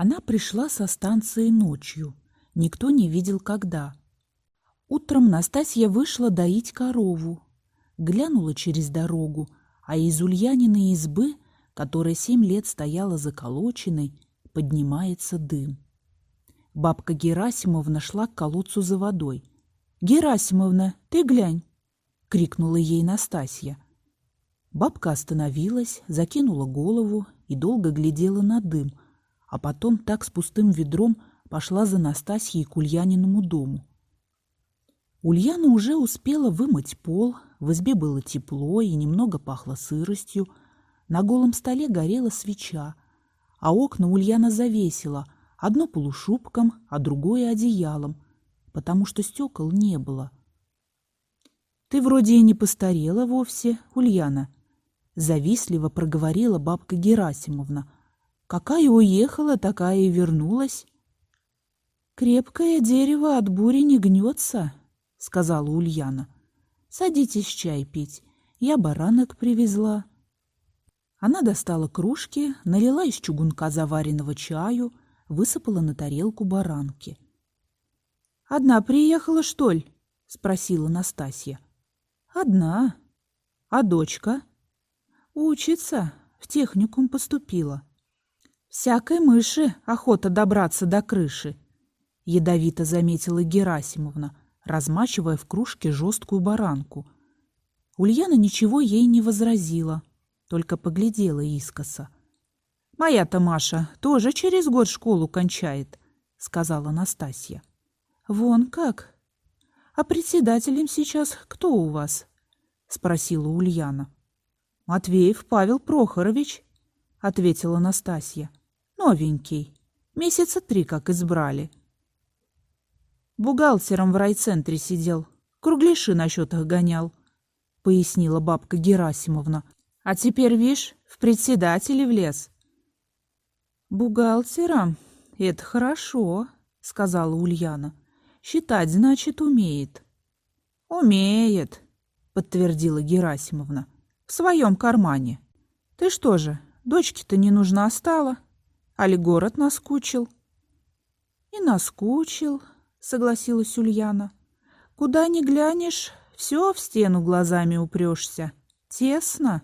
Она пришла со станции ночью. Никто не видел, когда. Утром Настасья вышла доить корову. Глянула через дорогу, а из Ульяниной избы, которая семь лет стояла заколоченной, поднимается дым. Бабка Герасимовна шла к колодцу за водой. «Герасимовна, ты глянь!» — крикнула ей Настасья. Бабка остановилась, закинула голову и долго глядела на дым, а потом так с пустым ведром пошла за Настасьей к Ульяниному дому. Ульяна уже успела вымыть пол, в избе было тепло и немного пахло сыростью, на голом столе горела свеча, а окна Ульяна завесила, одно полушубком, а другое одеялом, потому что стекол не было. «Ты вроде и не постарела вовсе, Ульяна», — завистливо проговорила бабка Герасимовна. «Какая уехала, такая и вернулась». «Крепкое дерево от бури не гнется», — сказала Ульяна. «Садитесь чай пить, я баранок привезла». Она достала кружки, налила из чугунка заваренного чаю, высыпала на тарелку баранки. «Одна приехала, что ли?» — спросила Настасья. «Одна. А дочка?» «Учится. В техникум поступила». «Всякой мыши охота добраться до крыши», — ядовито заметила Герасимовна, размачивая в кружке жесткую баранку. Ульяна ничего ей не возразила, только поглядела искоса. «Моя-то Маша тоже через год школу кончает», — сказала Настасья. «Вон как? А председателем сейчас кто у вас?» — спросила Ульяна. «Матвеев Павел Прохорович», — ответила Настасья. «Новенький. Месяца три как избрали. Бухгалтером в райцентре сидел, кругляши на счетах гонял», — пояснила бабка Герасимовна. А теперь, вишь, в председатели влез. Бухгалтером? Это хорошо, сказала Ульяна. Считать, значит, умеет. Умеет, подтвердила Герасимовна. В своем кармане. Ты что же, дочке-то не нужна стала? Али город наскучил? И наскучил, согласилась Ульяна. Куда ни глянешь, все в стену глазами упрешься. Тесно.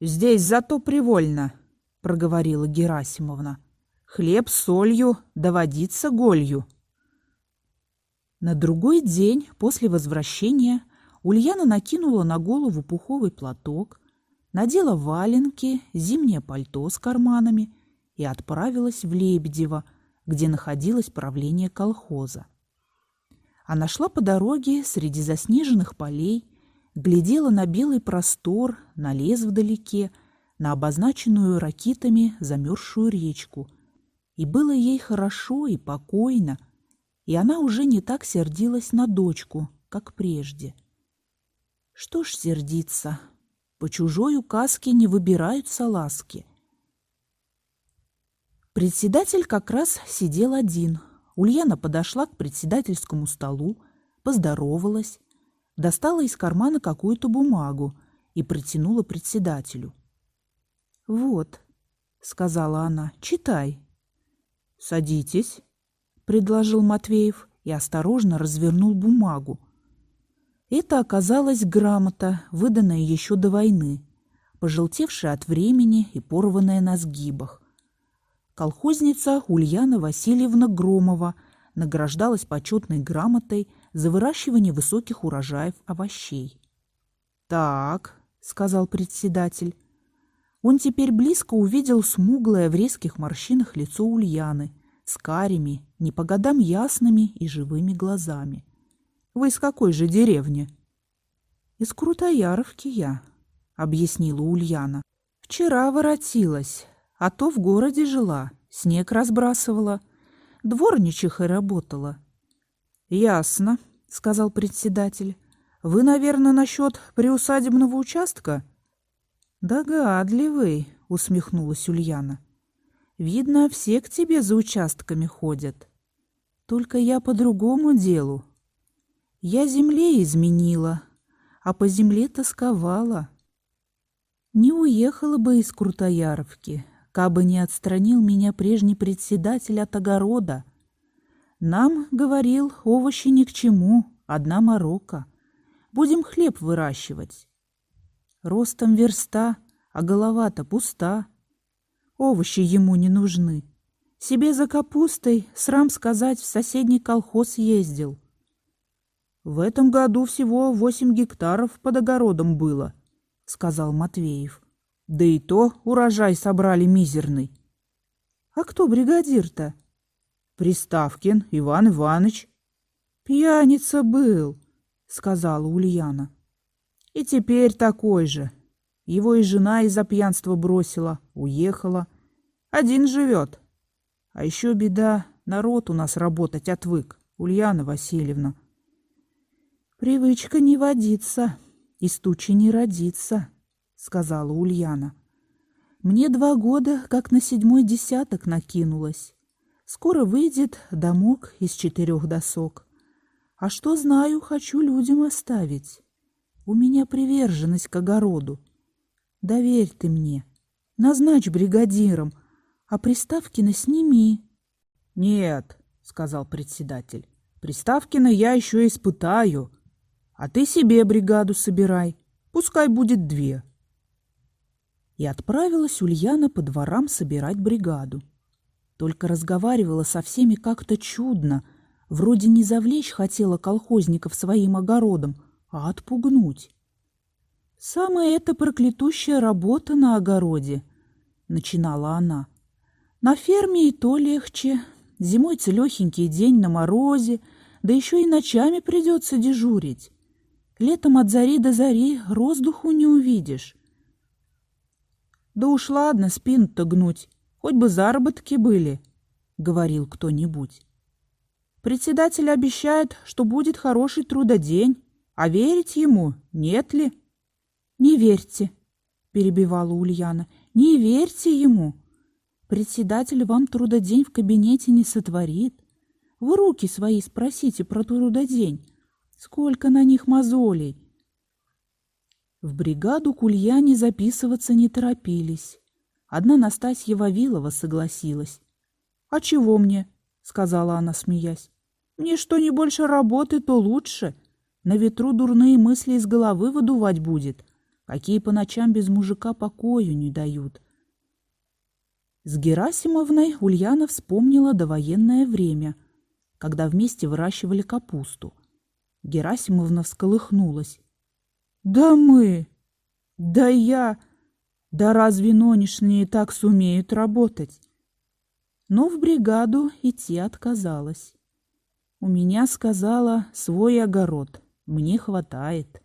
«Здесь зато привольно», — проговорила Герасимовна. «Хлеб с солью, доводиться голью». На другой день после возвращения Ульяна накинула на голову пуховый платок, надела валенки, зимнее пальто с карманами и отправилась в Лебедево, где находилось правление колхоза. Она шла по дороге среди заснеженных полей, глядела на белый простор, на лес вдалеке, на обозначенную ракитами замерзшую речку. И было ей хорошо и покойно, и она уже не так сердилась на дочку, как прежде. Что ж сердиться, по чужой указке не выбираются ласки. Председатель как раз сидел один. Ульяна подошла к председательскому столу, поздоровалась, достала из кармана какую-то бумагу и протянула председателю. «Вот», — сказала она, — «читай». «Садитесь», — предложил Матвеев и осторожно развернул бумагу. Это оказалась грамота, выданная еще до войны, пожелтевшая от времени и порванная на сгибах. Колхозница Ульяна Васильевна Громова награждалась почетной грамотой за выращивание высоких урожаев овощей. «Так», — сказал председатель. Он теперь близко увидел смуглое в резких морщинах лицо Ульяны с карими, не по годам ясными и живыми глазами. «Вы из какой же деревни?» «Из Крутояровки я», — объяснила Ульяна. «Вчера воротилась, а то в городе жила, снег разбрасывала, дворничихой работала. «Ясно», — сказал председатель. «Вы, наверное, насчет приусадебного участка?» «Догадливый», — усмехнулась Ульяна. «Видно, все к тебе за участками ходят. Только я по другому делу. Я земле изменила, а по земле тосковала. Не уехала бы из Крутояровки, кабы не отстранил меня прежний председатель от огорода. Нам, говорил, овощи ни к чему, одна морока. Будем хлеб выращивать. Ростом верста, а голова-то пуста. Овощи ему не нужны. Себе за капустой, срам сказать, в соседний колхоз ездил. В этом году всего восемь гектаров под огородом было, сказал Матвеев. Да и то урожай собрали мизерный. А кто бригадир-то? Приставкин Иван Иванович. Пьяница был, сказала Ульяна. И теперь такой же. Его и жена из-за пьянства бросила, уехала. Один живет. А еще беда, народ у нас работать отвык, Ульяна Васильевна. Привычка не водиться, из тучи не родиться сказала Ульяна. Мне два года, как на седьмой десяток накинулась. Скоро выйдет домок из четырех досок. А что знаю, хочу людям оставить. У меня приверженность к огороду. Доверь ты мне. Назначь бригадиром, а Приставкина сними. — Нет, — сказал председатель, — Приставкина я еще испытаю. А ты себе бригаду собирай. Пускай будет две. — и отправилась Ульяна по дворам собирать бригаду. Только разговаривала со всеми как-то чудно, вроде не завлечь хотела колхозников своим огородом, а отпугнуть. «Самая эта проклятущая работа на огороде», — начинала она. «На ферме и то легче. Зимой целехенький день на морозе, да еще и ночами придется дежурить. Летом от зари до зари роздуху не увидишь. Да уж ладно, спину-то гнуть, хоть бы заработки были, — говорил кто-нибудь. Председатель обещает, что будет хороший трудодень, а верить ему нет ли? — Не верьте, — перебивала Ульяна, — не верьте ему. Председатель вам трудодень в кабинете не сотворит. Вы руки свои спросите про трудодень. Сколько на них мозолей, в бригаду к Ульяне записываться не торопились. Одна Настасья Вавилова согласилась. «А чего мне?» — сказала она, смеясь. «Мне что не больше работы, то лучше. На ветру дурные мысли из головы выдувать будет. Какие по ночам без мужика покою не дают». С Герасимовной Ульяна вспомнила довоенное время, когда вместе выращивали капусту. Герасимовна всколыхнулась. Да мы, да я, да разве нонешние так сумеют работать? Но в бригаду идти отказалась. У меня, сказала, свой огород, мне хватает.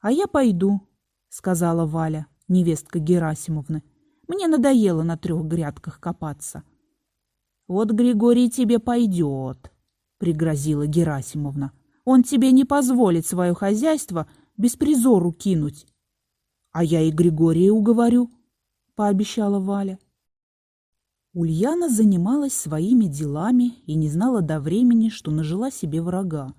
А я пойду, сказала Валя, невестка Герасимовны. Мне надоело на трех грядках копаться. Вот Григорий тебе пойдет, пригрозила Герасимовна. Он тебе не позволит свое хозяйство беспризору кинуть. А я и Григория уговорю, пообещала Валя. Ульяна занималась своими делами и не знала до времени, что нажила себе врага.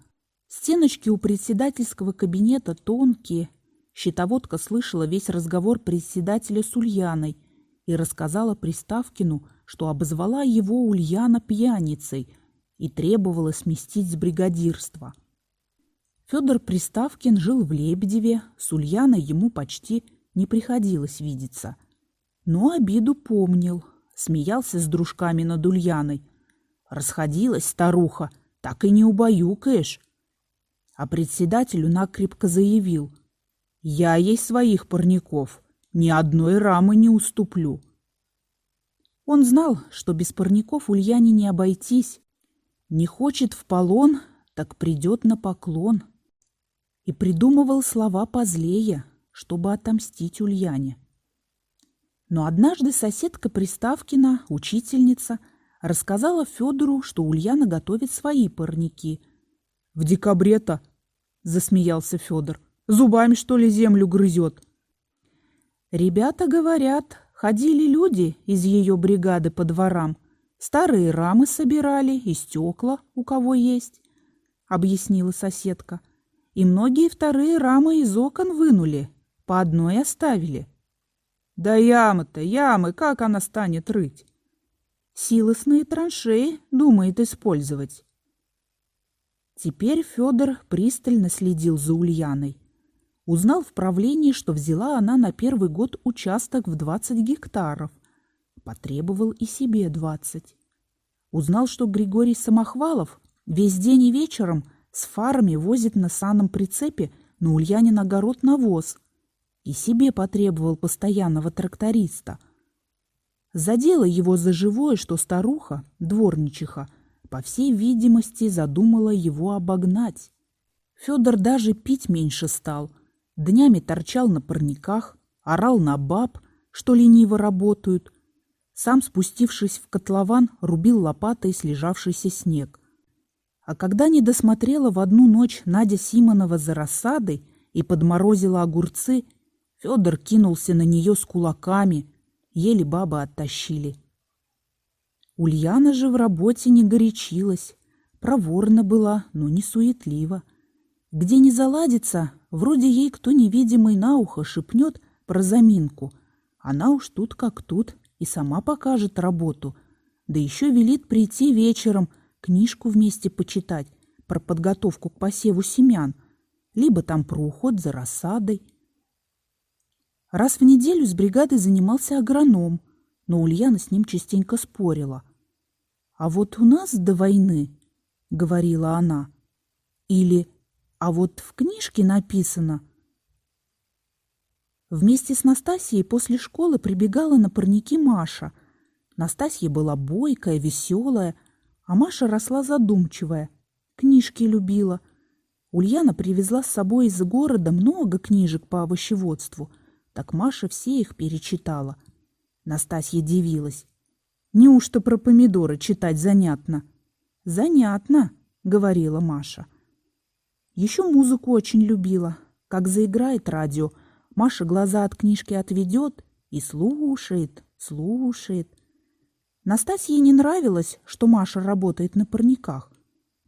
Стеночки у председательского кабинета тонкие. Щитоводка слышала весь разговор председателя с Ульяной и рассказала Приставкину, что обозвала его Ульяна пьяницей и требовала сместить с бригадирства. Федор Приставкин жил в Лебедеве, с Ульяной ему почти не приходилось видеться. Но обиду помнил, смеялся с дружками над Ульяной. Расходилась старуха, так и не убаюкаешь. А председателю накрепко заявил, «Я ей своих парников ни одной рамы не уступлю». Он знал, что без парников Ульяне не обойтись. Не хочет в полон, так придет на поклон и придумывал слова позлее, чтобы отомстить Ульяне. Но однажды соседка Приставкина, учительница, рассказала Федору, что Ульяна готовит свои парники. «В декабре-то!» — засмеялся Федор. «Зубами, что ли, землю грызет?» Ребята говорят, ходили люди из ее бригады по дворам, старые рамы собирали и стекла, у кого есть, — объяснила соседка. — и многие вторые рамы из окон вынули, по одной оставили. Да ямы-то, ямы, как она станет рыть? Силосные траншеи думает использовать. Теперь Федор пристально следил за Ульяной. Узнал в правлении, что взяла она на первый год участок в 20 гектаров. Потребовал и себе 20. Узнал, что Григорий Самохвалов весь день и вечером с фарами возит на санном прицепе на Ульянин огород навоз. И себе потребовал постоянного тракториста. Задело его за живое, что старуха, дворничиха, по всей видимости, задумала его обогнать. Федор даже пить меньше стал. Днями торчал на парниках, орал на баб, что лениво работают. Сам, спустившись в котлован, рубил лопатой слежавшийся снег. А когда не досмотрела в одну ночь Надя Симонова за рассадой и подморозила огурцы, Федор кинулся на нее с кулаками, еле бабы оттащили. Ульяна же в работе не горячилась, проворна была, но не суетлива. Где не заладится, вроде ей кто невидимый на ухо шепнет про заминку. Она уж тут как тут и сама покажет работу. Да еще велит прийти вечером, книжку вместе почитать про подготовку к посеву семян, либо там про уход за рассадой. Раз в неделю с бригадой занимался агроном – но Ульяна с ним частенько спорила. «А вот у нас до войны», — говорила она, или «а вот в книжке написано». Вместе с Настасьей после школы прибегала на парники Маша. Настасья была бойкая, веселая, а Маша росла задумчивая, книжки любила. Ульяна привезла с собой из города много книжек по овощеводству, так Маша все их перечитала — Настасья дивилась. Неужто про помидоры читать занятно? Занятно, говорила Маша. Еще музыку очень любила. Как заиграет радио, Маша глаза от книжки отведет и слушает, слушает. Настасье не нравилось, что Маша работает на парниках.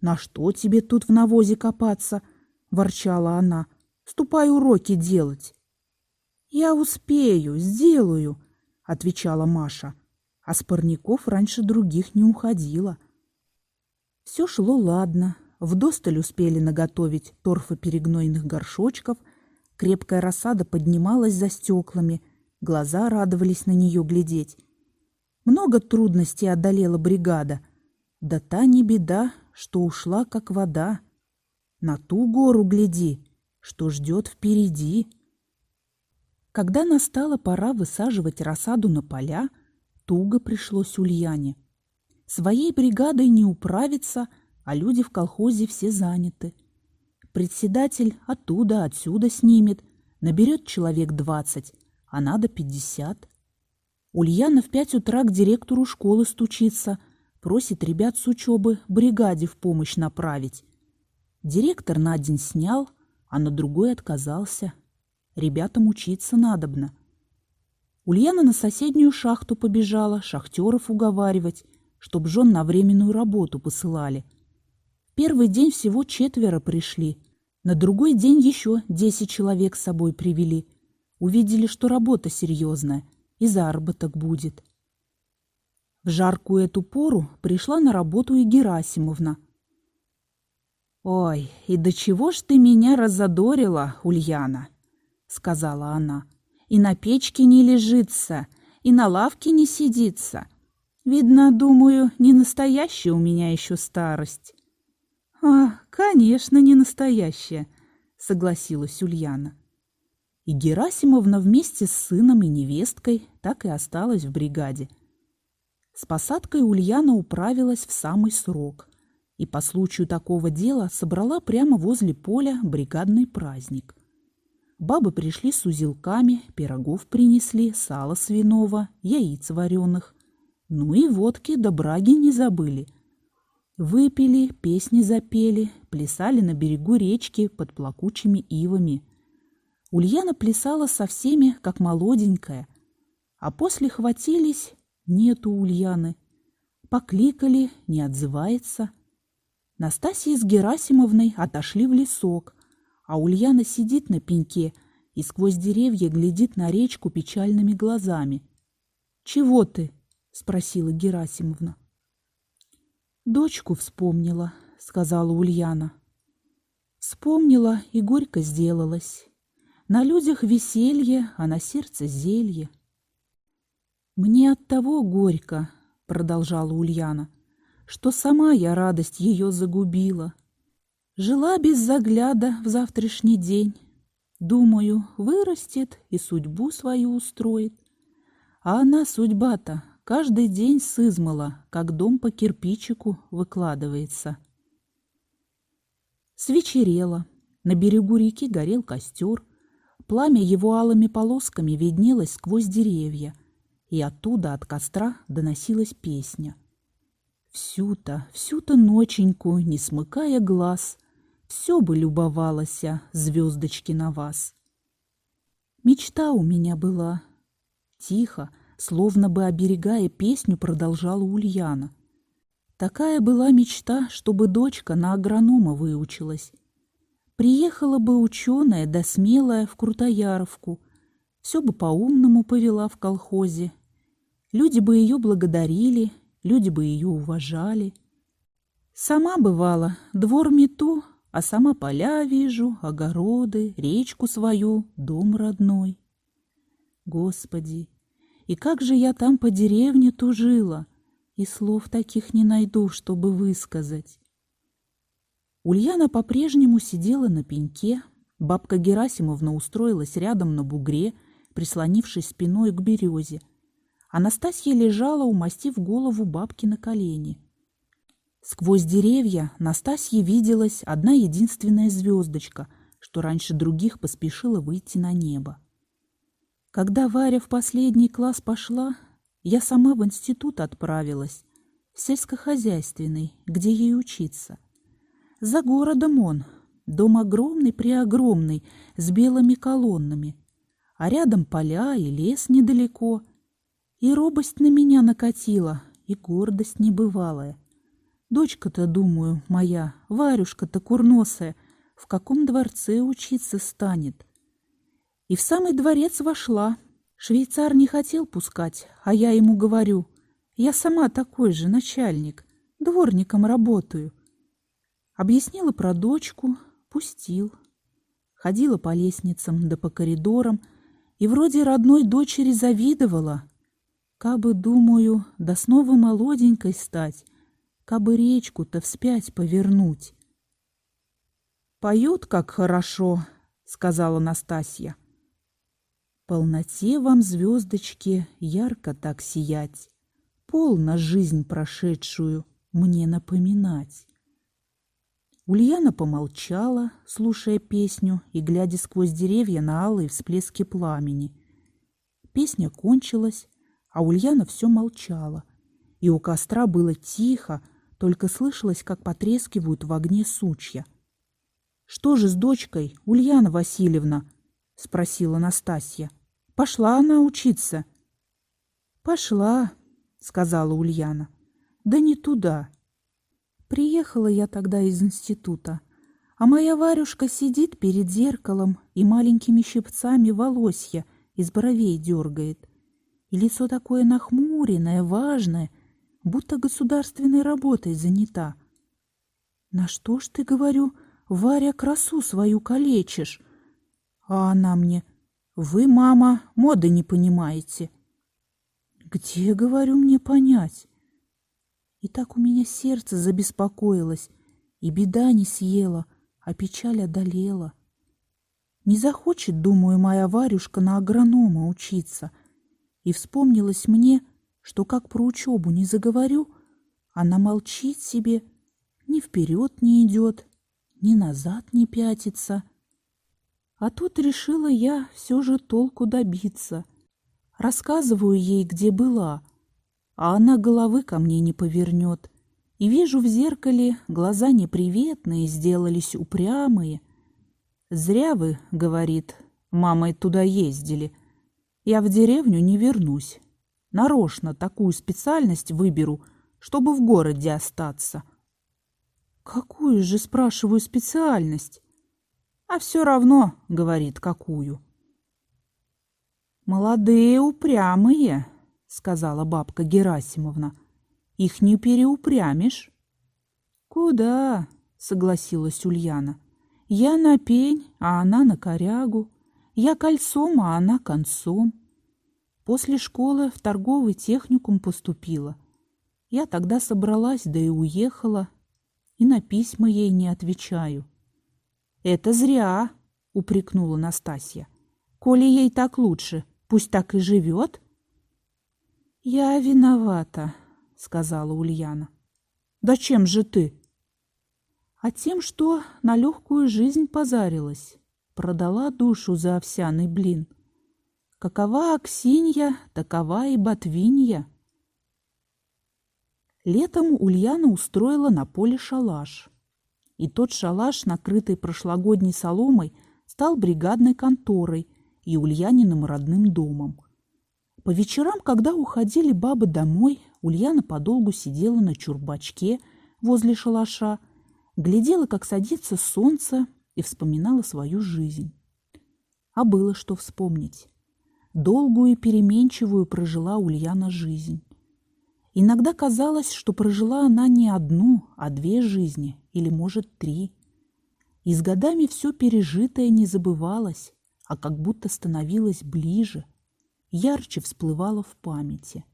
«На что тебе тут в навозе копаться?» – ворчала она. «Ступай уроки делать». «Я успею, сделаю», — отвечала Маша, а с парников раньше других не уходила. Все шло ладно, вдосталь успели наготовить торфа перегнойных горшочков, крепкая рассада поднималась за стеклами, глаза радовались на нее глядеть. Много трудностей одолела бригада, да та не беда, что ушла как вода. На ту гору гляди, что ждет впереди. Когда настала пора высаживать рассаду на поля, туго пришлось Ульяне. Своей бригадой не управиться, а люди в колхозе все заняты. Председатель оттуда, отсюда снимет, наберет человек двадцать, а надо пятьдесят. Ульяна в пять утра к директору школы стучится, просит ребят с учебы бригаде в помощь направить. Директор на день снял, а на другой отказался – Ребятам учиться надобно. Ульяна на соседнюю шахту побежала, шахтеров уговаривать, чтоб жен на временную работу посылали. Первый день всего четверо пришли. На другой день еще десять человек с собой привели. Увидели, что работа серьезная, и заработок будет. В жаркую эту пору пришла на работу и Герасимовна. «Ой, и до чего ж ты меня разодорила, Ульяна!» сказала она. «И на печке не лежится, и на лавке не сидится. Видно, думаю, не настоящая у меня еще старость». «А, конечно, не настоящая», — согласилась Ульяна. И Герасимовна вместе с сыном и невесткой так и осталась в бригаде. С посадкой Ульяна управилась в самый срок и по случаю такого дела собрала прямо возле поля бригадный праздник. Бабы пришли с узелками, пирогов принесли, сало свиного, яиц вареных. Ну и водки да браги не забыли. Выпили, песни запели, плясали на берегу речки под плакучими ивами. Ульяна плясала со всеми, как молоденькая. А после хватились, нету Ульяны. Покликали, не отзывается. Настасья с Герасимовной отошли в лесок, а Ульяна сидит на пеньке и сквозь деревья глядит на речку печальными глазами. «Чего ты?» — спросила Герасимовна. «Дочку вспомнила», — сказала Ульяна. Вспомнила и горько сделалась. На людях веселье, а на сердце зелье. «Мне от того горько», — продолжала Ульяна, «что сама я радость ее загубила. Жила без загляда в завтрашний день. Думаю, вырастет и судьбу свою устроит. А она судьба-то Каждый день сызмала, как дом по кирпичику выкладывается. Свечерело. На берегу реки горел костер. Пламя его алыми полосками виднелось сквозь деревья, и оттуда от костра доносилась песня. Всю-то, всю-то ноченьку, не смыкая глаз, все бы любовалася звездочки на вас. Мечта у меня была. Тихо, Словно бы оберегая песню, продолжала Ульяна. Такая была мечта, чтобы дочка на агронома выучилась. Приехала бы ученая да смелая в Крутояровку, все бы по-умному повела в колхозе. Люди бы ее благодарили, люди бы ее уважали. Сама бывала, двор мету, а сама поля вижу, огороды, речку свою, дом родной. Господи, и как же я там по деревне тужила, и слов таких не найду, чтобы высказать. Ульяна по-прежнему сидела на пеньке, бабка Герасимовна устроилась рядом на бугре, прислонившись спиной к березе. Анастасия лежала, умастив голову бабки на колени. Сквозь деревья Настасье виделась одна единственная звездочка, что раньше других поспешила выйти на небо. Когда Варя в последний класс пошла, я сама в институт отправилась, сельскохозяйственный, где ей учиться. За городом он, дом огромный-преогромный, с белыми колоннами, а рядом поля и лес недалеко. И робость на меня накатила, и гордость небывалая. Дочка-то, думаю, моя, Варюшка-то курносая, в каком дворце учиться станет? И в самый дворец вошла. Швейцар не хотел пускать, а я ему говорю, я сама такой же начальник, дворником работаю. Объяснила про дочку, пустил. Ходила по лестницам да по коридорам и вроде родной дочери завидовала. Кабы, думаю, да снова молоденькой стать, кабы речку-то вспять повернуть. «Поют, как хорошо», — сказала Настасья полноте вам, звездочки, ярко так сиять, Полно жизнь прошедшую мне напоминать. Ульяна помолчала, слушая песню и глядя сквозь деревья на алые всплески пламени. Песня кончилась, а Ульяна все молчала, и у костра было тихо, только слышалось, как потрескивают в огне сучья. «Что же с дочкой, Ульяна Васильевна?» — спросила Настасья. «Пошла она учиться». «Пошла», — сказала Ульяна. «Да не туда. Приехала я тогда из института, а моя Варюшка сидит перед зеркалом и маленькими щипцами волосья из бровей дергает. И лицо такое нахмуренное, важное, будто государственной работой занята. «На что ж ты, говорю, Варя, красу свою калечишь?» А она мне, вы, мама, моды не понимаете. Где, говорю, мне понять? И так у меня сердце забеспокоилось, и беда не съела, а печаль одолела. Не захочет, думаю, моя Варюшка на агронома учиться. И вспомнилось мне, что как про учебу не заговорю, она молчит себе, ни вперед не идет, ни назад не пятится — а тут решила я все же толку добиться. Рассказываю ей, где была, а она головы ко мне не повернет. И вижу в зеркале, глаза неприветные, сделались упрямые. «Зря вы, — говорит, — мамой туда ездили. Я в деревню не вернусь. Нарочно такую специальность выберу, чтобы в городе остаться». «Какую же, спрашиваю, специальность?» А все равно, говорит, какую. Молодые упрямые, сказала бабка Герасимовна. Их не переупрямишь. Куда? согласилась Ульяна. Я на пень, а она на корягу. Я кольцом, а она концом. После школы в торговый техникум поступила. Я тогда собралась, да и уехала. И на письма ей не отвечаю. «Это зря!» — упрекнула Настасья. «Коли ей так лучше, пусть так и живет». «Я виновата», — сказала Ульяна. «Да чем же ты?» «А тем, что на легкую жизнь позарилась, продала душу за овсяный блин. Какова Аксинья, такова и Ботвинья». Летом Ульяна устроила на поле шалаш. И тот шалаш, накрытый прошлогодней соломой, стал бригадной конторой и Ульяниным родным домом. По вечерам, когда уходили бабы домой, Ульяна подолгу сидела на чурбачке возле шалаша, глядела, как садится солнце, и вспоминала свою жизнь. А было что вспомнить. Долгую и переменчивую прожила Ульяна жизнь. Иногда казалось, что прожила она не одну, а две жизни, или, может, три. И с годами все пережитое не забывалось, а как будто становилось ближе, ярче всплывало в памяти.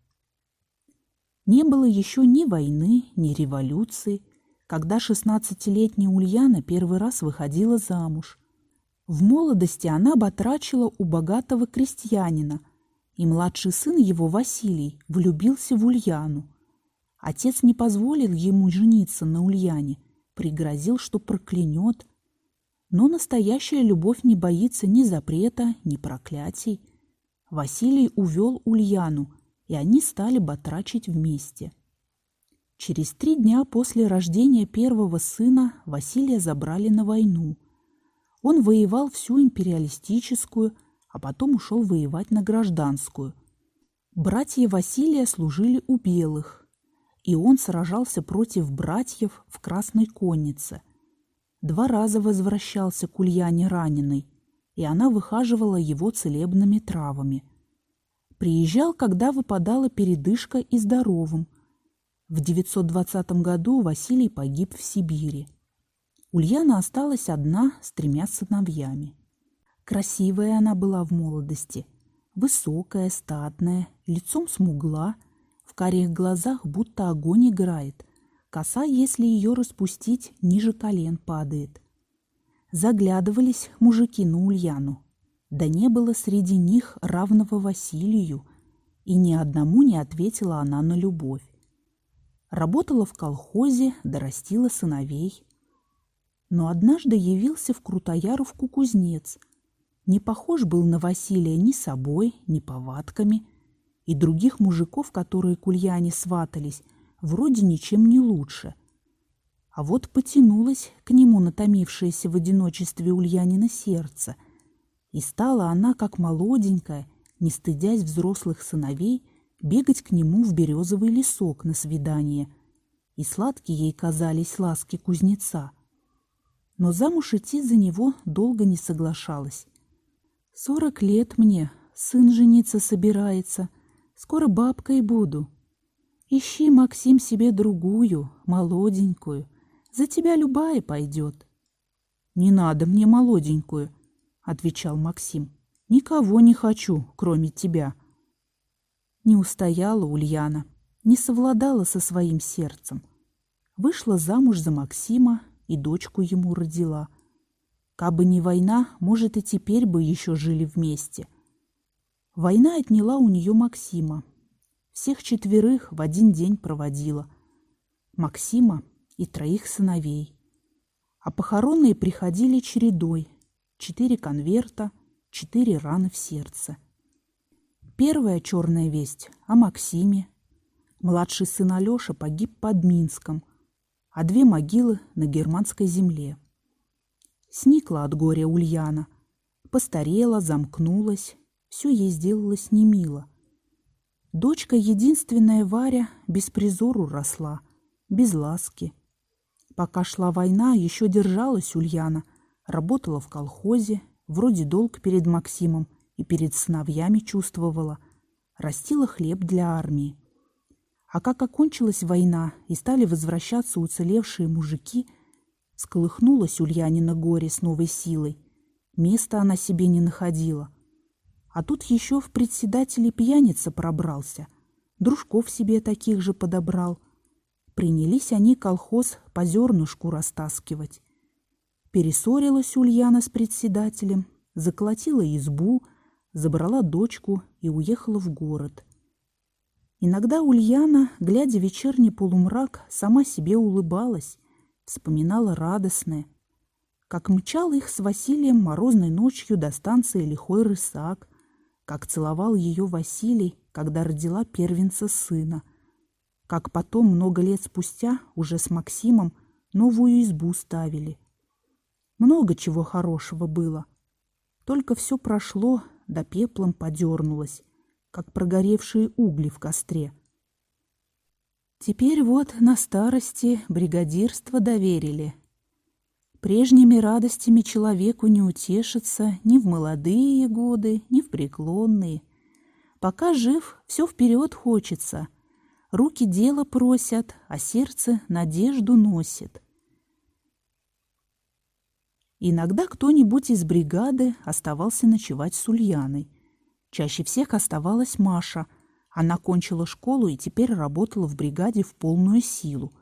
Не было еще ни войны, ни революции, когда шестнадцатилетняя Ульяна первый раз выходила замуж. В молодости она батрачила у богатого крестьянина – и младший сын его, Василий, влюбился в Ульяну. Отец не позволил ему жениться на Ульяне, пригрозил, что проклянет. Но настоящая любовь не боится ни запрета, ни проклятий. Василий увел Ульяну, и они стали батрачить вместе. Через три дня после рождения первого сына Василия забрали на войну. Он воевал всю империалистическую, а потом ушел воевать на гражданскую. Братья Василия служили у белых, и он сражался против братьев в Красной Коннице. Два раза возвращался к Ульяне раненой, и она выхаживала его целебными травами. Приезжал, когда выпадала передышка и здоровым. В 920 году Василий погиб в Сибири. Ульяна осталась одна с тремя сыновьями. Красивая она была в молодости. Высокая, статная, лицом смугла, в карих глазах будто огонь играет. Коса, если ее распустить, ниже колен падает. Заглядывались мужики на Ульяну. Да не было среди них равного Василию, и ни одному не ответила она на любовь. Работала в колхозе, дорастила сыновей. Но однажды явился в Крутояровку кузнец – не похож был на Василия ни собой, ни повадками, и других мужиков, которые к Ульяне сватались, вроде ничем не лучше. А вот потянулось к нему натомившееся в одиночестве Ульянина сердце, и стала она, как молоденькая, не стыдясь взрослых сыновей, бегать к нему в березовый лесок на свидание, и сладкие ей казались ласки кузнеца. Но замуж идти за него долго не соглашалась. Сорок лет мне, сын жениться собирается, скоро бабкой буду. Ищи, Максим, себе другую, молоденькую, за тебя любая пойдет. Не надо мне молоденькую, отвечал Максим. Никого не хочу, кроме тебя. Не устояла Ульяна, не совладала со своим сердцем. Вышла замуж за Максима и дочку ему родила – Кабы не война, может, и теперь бы еще жили вместе. Война отняла у нее Максима. Всех четверых в один день проводила. Максима и троих сыновей. А похоронные приходили чередой. Четыре конверта, четыре раны в сердце. Первая черная весть о Максиме. Младший сын Алеша погиб под Минском, а две могилы на германской земле. Сникла от горя Ульяна. Постарела, замкнулась. Все ей сделалось немило. Дочка единственная Варя без призору росла, без ласки. Пока шла война, еще держалась Ульяна, работала в колхозе, вроде долг перед Максимом и перед сыновьями чувствовала. Растила хлеб для армии. А как окончилась война и стали возвращаться уцелевшие мужики, сколыхнулась Ульянина горе с новой силой. Места она себе не находила. А тут еще в председатели пьяница пробрался. Дружков себе таких же подобрал. Принялись они колхоз по зернышку растаскивать. Перессорилась Ульяна с председателем, заколотила избу, забрала дочку и уехала в город. Иногда Ульяна, глядя вечерний полумрак, сама себе улыбалась, вспоминала радостное, как мчал их с Василием морозной ночью до станции Лихой Рысак, как целовал ее Василий, когда родила первенца сына, как потом, много лет спустя, уже с Максимом, новую избу ставили. Много чего хорошего было. Только все прошло, да пеплом подернулось, как прогоревшие угли в костре. Теперь вот на старости бригадирство доверили. Прежними радостями человеку не утешится ни в молодые годы, ни в преклонные. Пока жив, все вперед хочется. Руки дело просят, а сердце надежду носит. Иногда кто-нибудь из бригады оставался ночевать с Ульяной. Чаще всех оставалась Маша. Она кончила школу и теперь работала в бригаде в полную силу.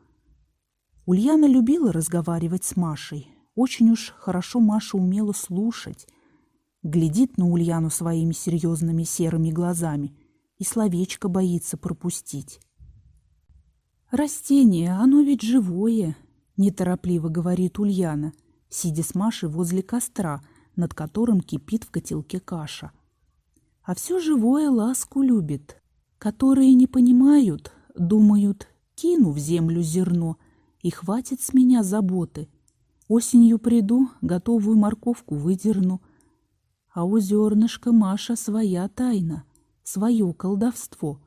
Ульяна любила разговаривать с Машей. Очень уж хорошо Маша умела слушать. Глядит на Ульяну своими серьезными серыми глазами и словечко боится пропустить. «Растение, оно ведь живое», — неторопливо говорит Ульяна — сидя с Машей возле костра, над которым кипит в котелке каша. А все живое ласку любит. Которые не понимают, думают, кину в землю зерно, и хватит с меня заботы. Осенью приду, готовую морковку выдерну. А у зернышка Маша своя тайна, свое колдовство.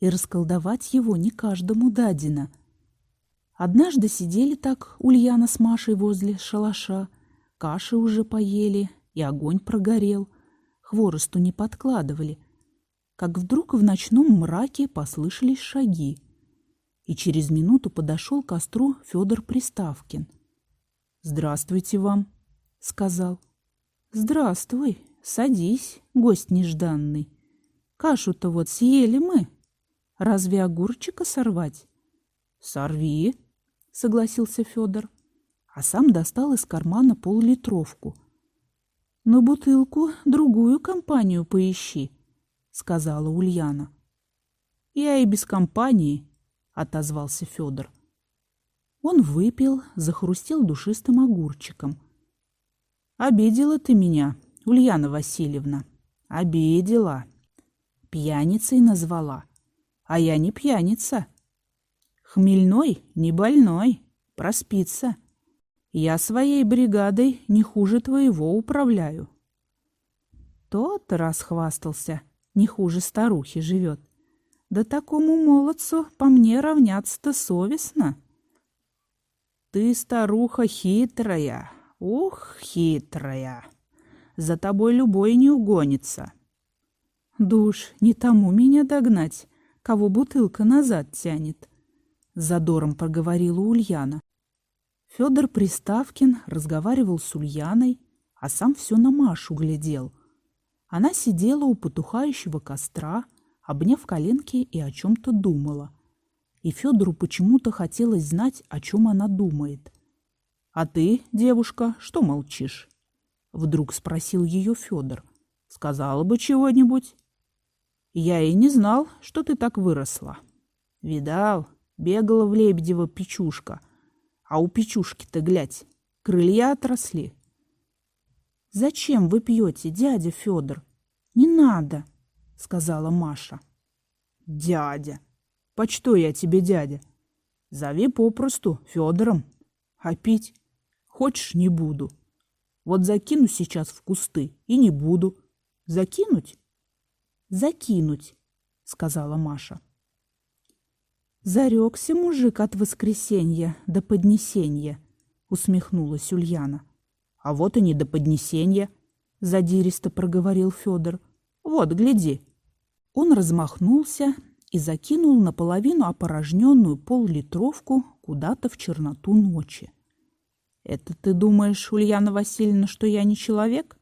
И расколдовать его не каждому дадено — Однажды сидели так Ульяна с Машей возле шалаша. Каши уже поели, и огонь прогорел. Хворосту не подкладывали. Как вдруг в ночном мраке послышались шаги. И через минуту подошел к костру Федор Приставкин. «Здравствуйте вам», — сказал. «Здравствуй, садись, гость нежданный. Кашу-то вот съели мы. Разве огурчика сорвать?» «Сорви», согласился Федор, а сам достал из кармана поллитровку. «На бутылку другую компанию поищи», — сказала Ульяна. «Я и без компании», — отозвался Федор. Он выпил, захрустел душистым огурчиком. «Обидела ты меня, Ульяна Васильевна, обидела. Пьяницей назвала, а я не пьяница». Хмельной не больной, проспится. Я своей бригадой не хуже твоего управляю. Тот расхвастался, не хуже старухи живет. Да такому молодцу по мне равняться-то совестно. Ты, старуха, хитрая, ух, хитрая. За тобой любой не угонится. Душ, не тому меня догнать, кого бутылка назад тянет задором проговорила Ульяна. Федор Приставкин разговаривал с Ульяной, а сам все на Машу глядел. Она сидела у потухающего костра, обняв коленки и о чем-то думала. И Федору почему-то хотелось знать, о чем она думает. «А ты, девушка, что молчишь?» Вдруг спросил ее Федор. «Сказала бы чего-нибудь?» «Я и не знал, что ты так выросла». «Видал, Бегала в Лебедева печушка. А у печушки-то, глядь, крылья отросли. «Зачем вы пьете, дядя Федор?» «Не надо», — сказала Маша. «Дядя! По что я тебе дядя? Зови попросту Федором. А пить? Хочешь, не буду. Вот закину сейчас в кусты и не буду. Закинуть?» «Закинуть», — сказала Маша. Зарекся мужик от воскресенья до поднесенья, усмехнулась Ульяна. А вот и не до поднесенья. — задиристо проговорил Федор. «Вот, гляди». Он размахнулся и закинул наполовину опорожненную поллитровку куда-то в черноту ночи. «Это ты думаешь, Ульяна Васильевна, что я не человек?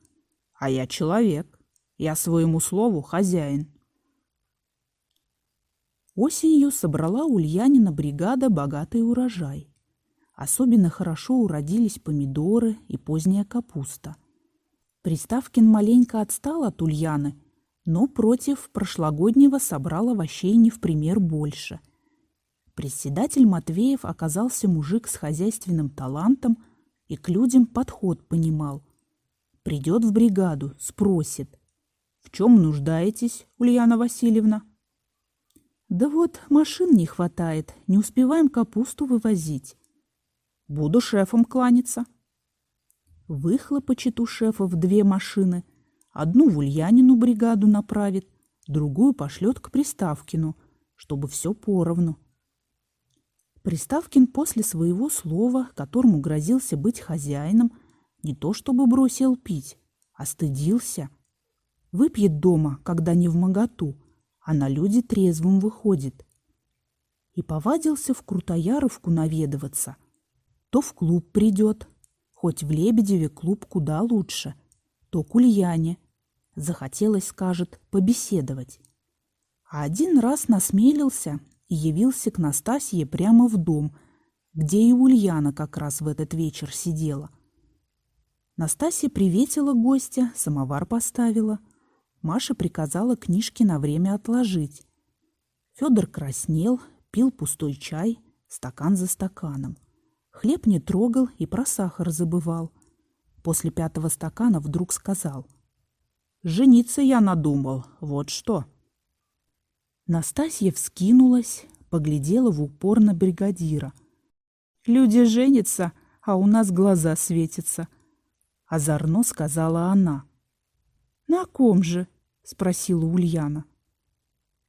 А я человек. Я своему слову хозяин». Осенью собрала Ульянина бригада богатый урожай. Особенно хорошо уродились помидоры и поздняя капуста. Приставкин маленько отстал от Ульяны, но против прошлогоднего собрал овощей не в пример больше. Председатель Матвеев оказался мужик с хозяйственным талантом и к людям подход понимал. Придет в бригаду, спросит. «В чем нуждаетесь, Ульяна Васильевна?» «Да вот, машин не хватает, не успеваем капусту вывозить». «Буду шефом кланяться». Выхлопочет у в две машины – Одну в Ульянину бригаду направит, другую пошлет к Приставкину, чтобы все поровну. Приставкин после своего слова, которому грозился быть хозяином, не то чтобы бросил пить, а стыдился. Выпьет дома, когда не в моготу, а на люди трезвым выходит. И повадился в Крутояровку наведываться. То в клуб придет, хоть в Лебедеве клуб куда лучше, то к Ульяне, Захотелось, скажет, побеседовать. А один раз насмелился и явился к Настасье прямо в дом, где и Ульяна как раз в этот вечер сидела. Настасья приветила гостя, самовар поставила. Маша приказала книжки на время отложить. Федор краснел, пил пустой чай, стакан за стаканом. Хлеб не трогал и про сахар забывал. После пятого стакана вдруг сказал — Жениться я надумал, вот что. Настасья вскинулась, поглядела в упор на бригадира. Люди женятся, а у нас глаза светятся. Озорно сказала она. На ком же? Спросила Ульяна.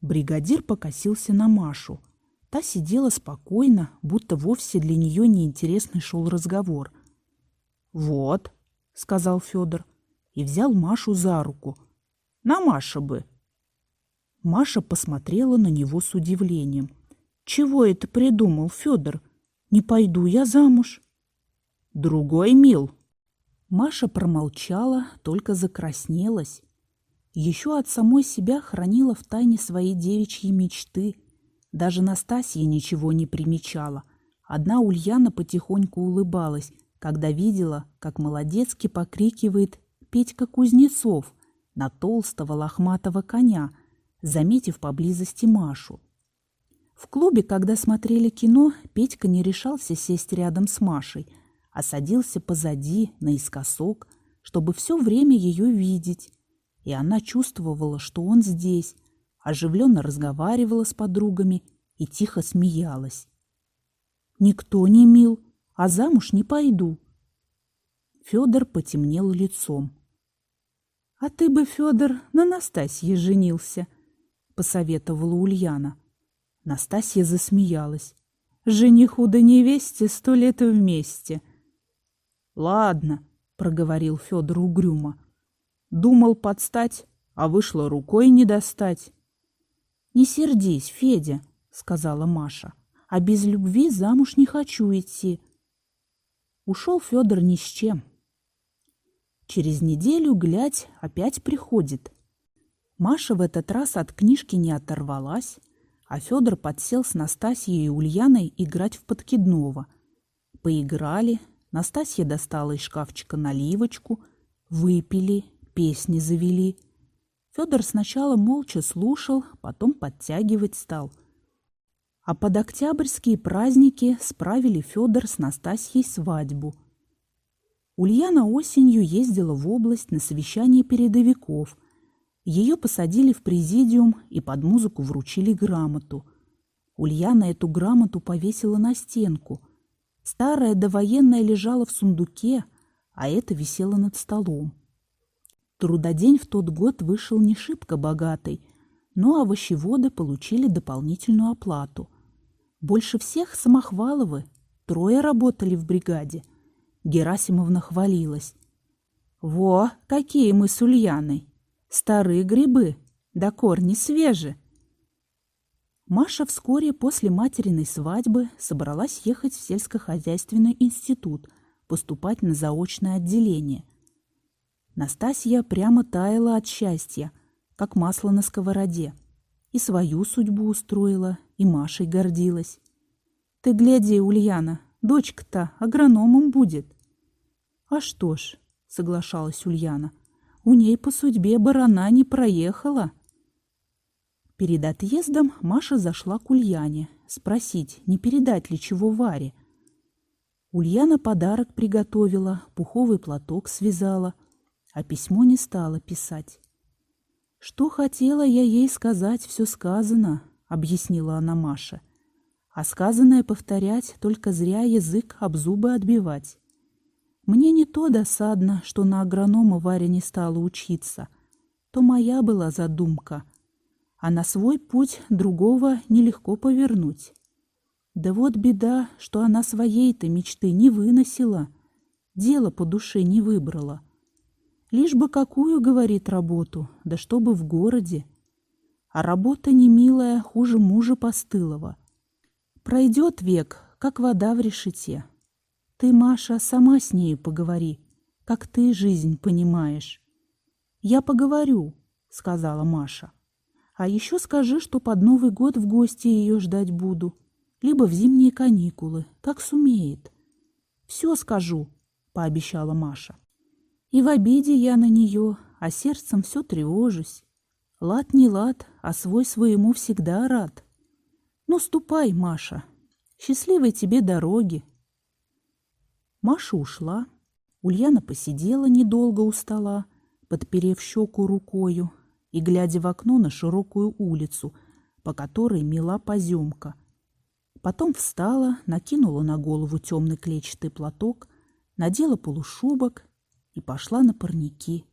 Бригадир покосился на Машу. Та сидела спокойно, будто вовсе для нее неинтересный шел разговор. «Вот», — сказал Федор, — и взял Машу за руку. «На Маша бы!» Маша посмотрела на него с удивлением. «Чего это придумал, Федор? Не пойду я замуж!» «Другой мил!» Маша промолчала, только закраснелась. Еще от самой себя хранила в тайне свои девичьи мечты. Даже Настасья ничего не примечала. Одна Ульяна потихоньку улыбалась, когда видела, как молодецки покрикивает Петька Кузнецов на толстого лохматого коня, заметив поблизости Машу. В клубе, когда смотрели кино, Петька не решался сесть рядом с Машей, а садился позади, наискосок, чтобы все время ее видеть. И она чувствовала, что он здесь, оживленно разговаривала с подругами и тихо смеялась. «Никто не мил, а замуж не пойду». Федор потемнел лицом. «А ты бы, Федор, на Настасье женился», — посоветовала Ульяна. Настасья засмеялась. «Жениху да невесте сто лет вместе». «Ладно», — проговорил Федор угрюмо. «Думал подстать, а вышло рукой не достать». «Не сердись, Федя», — сказала Маша. «А без любви замуж не хочу идти». Ушел Федор ни с чем. Через неделю, глядь, опять приходит. Маша в этот раз от книжки не оторвалась, а Федор подсел с Настасьей и Ульяной играть в подкидного. Поиграли, Настасья достала из шкафчика наливочку, выпили, песни завели. Федор сначала молча слушал, потом подтягивать стал. А под октябрьские праздники справили Федор с Настасьей свадьбу – Ульяна осенью ездила в область на совещание передовиков. Ее посадили в президиум и под музыку вручили грамоту. Ульяна эту грамоту повесила на стенку. Старая довоенная лежала в сундуке, а это висело над столом. Трудодень в тот год вышел не шибко богатый, но овощеводы получили дополнительную оплату. Больше всех Самохваловы, трое работали в бригаде – Герасимовна хвалилась. Во, какие мы с Ульяной! Старые грибы, да корни свежи. Маша вскоре после материной свадьбы собралась ехать в сельскохозяйственный институт, поступать на заочное отделение. Настасья прямо таяла от счастья, как масло на сковороде. И свою судьбу устроила, и Машей гордилась. «Ты гляди, Ульяна, дочка-то агрономом будет». «А что ж», — соглашалась Ульяна, — «у ней по судьбе барана не проехала». Перед отъездом Маша зашла к Ульяне спросить, не передать ли чего Варе. Ульяна подарок приготовила, пуховый платок связала, а письмо не стала писать. «Что хотела я ей сказать, все сказано», — объяснила она Маше. «А сказанное повторять, только зря язык об зубы отбивать. Мне не то досадно, что на агронома Варя не стала учиться. То моя была задумка — а на свой путь другого нелегко повернуть. Да вот беда, что она своей-то мечты не выносила, дело по душе не выбрала. Лишь бы какую, говорит, работу, да чтобы в городе. А работа не милая, хуже мужа постылого. Пройдет век, как вода в решете. Ты, Маша, сама с нею поговори, как ты жизнь понимаешь. Я поговорю, сказала Маша. А еще скажи, что под Новый год в гости ее ждать буду. Либо в зимние каникулы, как сумеет. Все скажу, пообещала Маша. И в обиде я на нее, а сердцем все тревожусь. Лад не лад, а свой своему всегда рад. Ну, ступай, Маша. Счастливой тебе дороги. Маша ушла. Ульяна посидела недолго у стола, подперев щеку рукою, и глядя в окно на широкую улицу, по которой мела поземка. Потом встала, накинула на голову темный клетчатый платок, надела полушубок и пошла на парники.